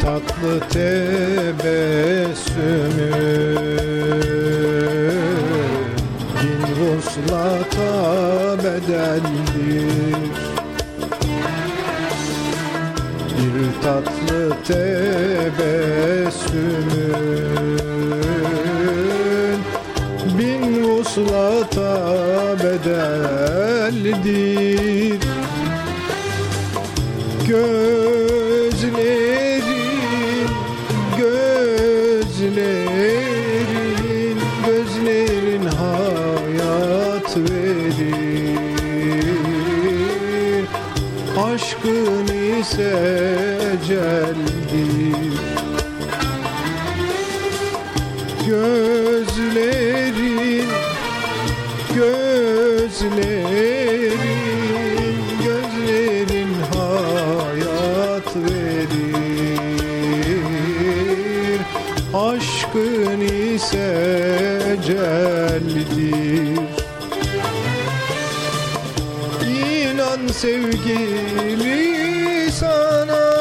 tatlı tebessümü. Bin vuslata bedeldir Bir tatlı tebessümün Bin vuslata bedeldir Gözlerin, gözlerin, gözlerin hayat verir. Aşkın ise eceldir Gözlerin, gözlerin, gözlerin hayat verir Aşkın ise eceldir İnan sevgili sana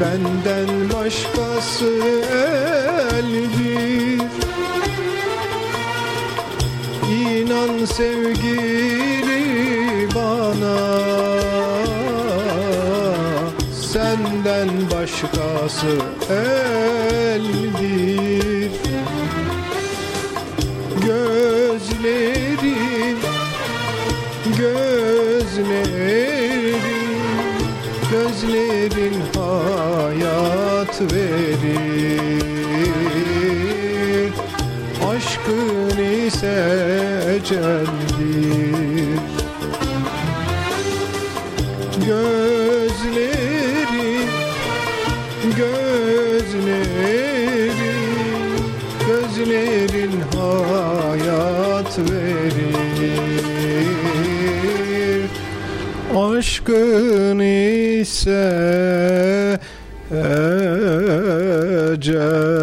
Benden başkası eldir İnan sevgili bana Senden başkası eldir Gözlerin Gözlerin Gözlerin hayat verir. Aşkın ise eceldir. Gözlerin Gözlerin Gözlerin hayat verir. Aşkın ise eceldir